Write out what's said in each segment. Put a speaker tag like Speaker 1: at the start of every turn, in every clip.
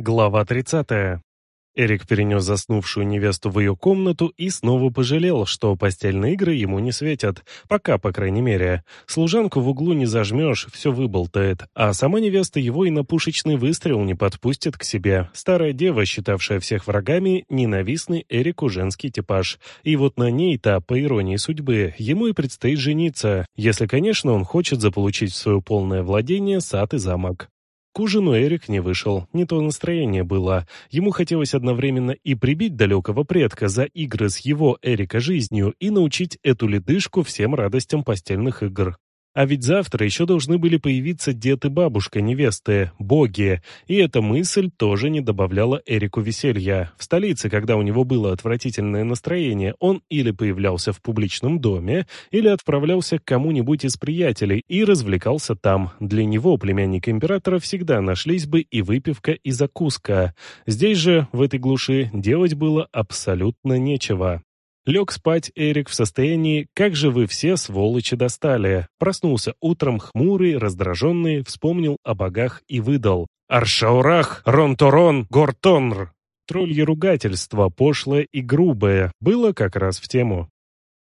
Speaker 1: Глава 30. Эрик перенес заснувшую невесту в ее комнату и снова пожалел, что постельные игры ему не светят. Пока, по крайней мере. Служанку в углу не зажмешь, все выболтает. А сама невеста его и на пушечный выстрел не подпустит к себе. Старая дева, считавшая всех врагами, ненавистный Эрику женский типаж. И вот на ней-то, по иронии судьбы, ему и предстоит жениться, если, конечно, он хочет заполучить в свое полное владение сад и замок. К ужину Эрик не вышел, не то настроение было. Ему хотелось одновременно и прибить далекого предка за игры с его, Эрика, жизнью и научить эту ледышку всем радостям постельных игр. А ведь завтра еще должны были появиться дед и бабушка невесты, боги, и эта мысль тоже не добавляла Эрику веселья. В столице, когда у него было отвратительное настроение, он или появлялся в публичном доме, или отправлялся к кому-нибудь из приятелей и развлекался там. Для него, племянника императора, всегда нашлись бы и выпивка, и закуска. Здесь же, в этой глуши, делать было абсолютно нечего. Лег спать Эрик в состоянии «как же вы все, сволочи, достали». Проснулся утром хмурый, раздраженный, вспомнил о богах и выдал «Аршаурах, Ронторон, Гортонр». Троллье ругательство, пошлое и грубое, было как раз в тему.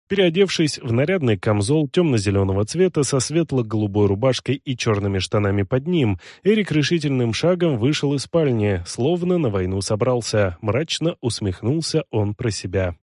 Speaker 1: Переодевшись в нарядный камзол темно-зеленого цвета со светло-голубой рубашкой и черными штанами под ним, Эрик решительным шагом вышел из спальни, словно на войну собрался. Мрачно усмехнулся он про себя.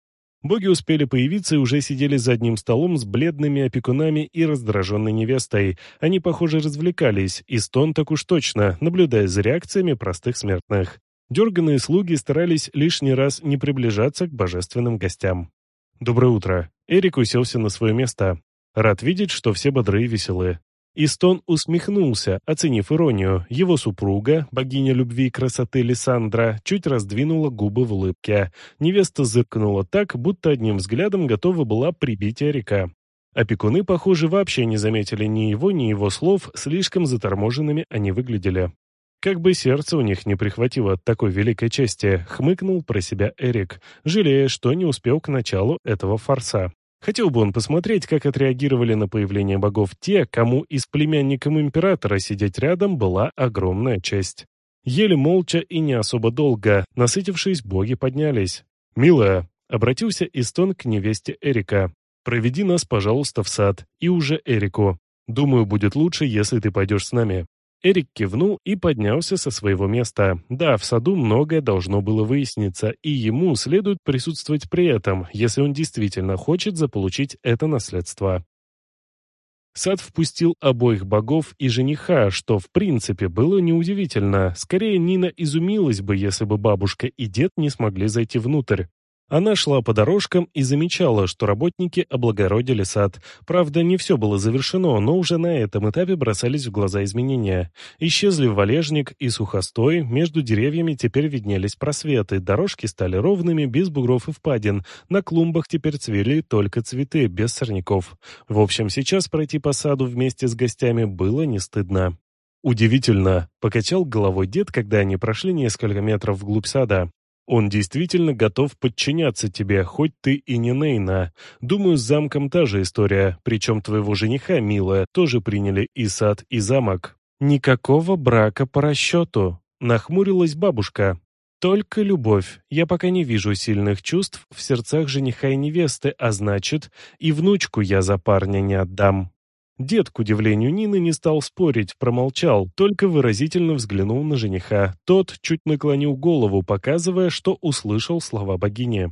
Speaker 1: Боги успели появиться и уже сидели за одним столом с бледными опекунами и раздраженной невестой. Они, похоже, развлекались, и стон так уж точно, наблюдая за реакциями простых смертных. Дерганные слуги старались лишний раз не приближаться к божественным гостям. «Доброе утро». Эрик уселся на свое место. Рад видеть, что все бодры и веселы. Истон усмехнулся, оценив иронию. Его супруга, богиня любви и красоты Лиссандра, чуть раздвинула губы в улыбке. Невеста зыркнула так, будто одним взглядом готова была прибить Эрика. Опекуны, похоже, вообще не заметили ни его, ни его слов, слишком заторможенными они выглядели. Как бы сердце у них не прихватило от такой великой чести, хмыкнул про себя Эрик, жалея, что не успел к началу этого фарса. Хотел бы он посмотреть, как отреагировали на появление богов те, кому и с племянником императора сидеть рядом была огромная честь. Еле молча и не особо долго, насытившись, боги поднялись. «Милая», — обратился Истон к невесте Эрика, — «проведи нас, пожалуйста, в сад, и уже Эрику. Думаю, будет лучше, если ты пойдешь с нами». Эрик кивнул и поднялся со своего места. Да, в саду многое должно было выясниться, и ему следует присутствовать при этом, если он действительно хочет заполучить это наследство. Сад впустил обоих богов и жениха, что в принципе было неудивительно. Скорее, Нина изумилась бы, если бы бабушка и дед не смогли зайти внутрь. Она шла по дорожкам и замечала, что работники облагородили сад. Правда, не все было завершено, но уже на этом этапе бросались в глаза изменения. Исчезли валежник и сухостой, между деревьями теперь виднелись просветы, дорожки стали ровными, без бугров и впадин. На клумбах теперь цвели только цветы, без сорняков. В общем, сейчас пройти по саду вместе с гостями было не стыдно. «Удивительно», — покачал головой дед, когда они прошли несколько метров вглубь сада. Он действительно готов подчиняться тебе, хоть ты и не Нейна. Думаю, с замком та же история, причем твоего жениха, милая, тоже приняли и сад, и замок. Никакого брака по расчету, нахмурилась бабушка. Только любовь. Я пока не вижу сильных чувств в сердцах жениха и невесты, а значит, и внучку я за парня не отдам. Дед, к удивлению Нины, не стал спорить, промолчал, только выразительно взглянул на жениха. Тот чуть наклонил голову, показывая, что услышал слова богини.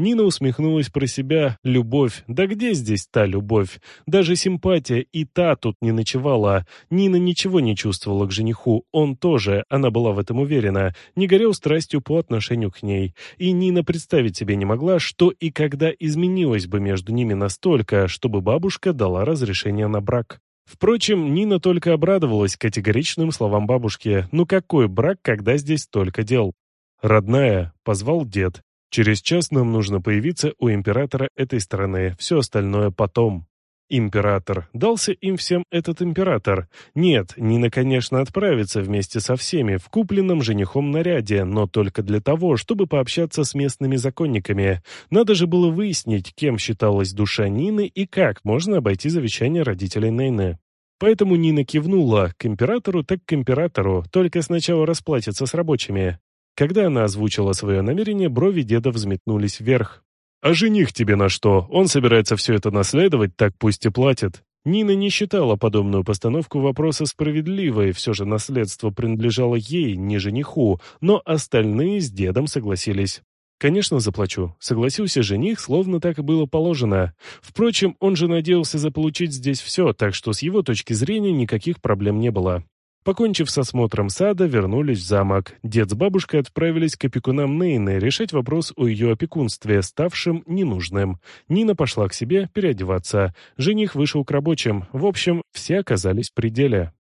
Speaker 1: Нина усмехнулась про себя. Любовь. Да где здесь та любовь? Даже симпатия и та тут не ночевала. Нина ничего не чувствовала к жениху. Он тоже, она была в этом уверена, не горел страстью по отношению к ней. И Нина представить себе не могла, что и когда изменилось бы между ними настолько, чтобы бабушка дала разрешение на брак. Впрочем, Нина только обрадовалась категоричным словам бабушки. «Ну какой брак, когда здесь столько дел?» «Родная», — позвал дед. Через час нам нужно появиться у императора этой страны, все остальное потом. Император. Дался им всем этот император. Нет, Нина, конечно, отправится вместе со всеми в купленном женихом наряде, но только для того, чтобы пообщаться с местными законниками. Надо же было выяснить, кем считалась душа Нины и как можно обойти завещание родителей Нейны. Поэтому Нина кивнула, к императору так к императору, только сначала расплатиться с рабочими. Когда она озвучила свое намерение, брови деда взметнулись вверх. «А жених тебе на что? Он собирается все это наследовать, так пусть и платит». Нина не считала подобную постановку вопроса справедливой, все же наследство принадлежало ей, не жениху, но остальные с дедом согласились. «Конечно, заплачу», — согласился жених, словно так и было положено. Впрочем, он же надеялся заполучить здесь все, так что с его точки зрения никаких проблем не было. Покончив с осмотром сада, вернулись в замок. Дед с бабушкой отправились к опекунам Нейны решать вопрос о ее опекунстве, ставшем ненужным. Нина пошла к себе переодеваться. Жених вышел к рабочим. В общем, все оказались в пределе.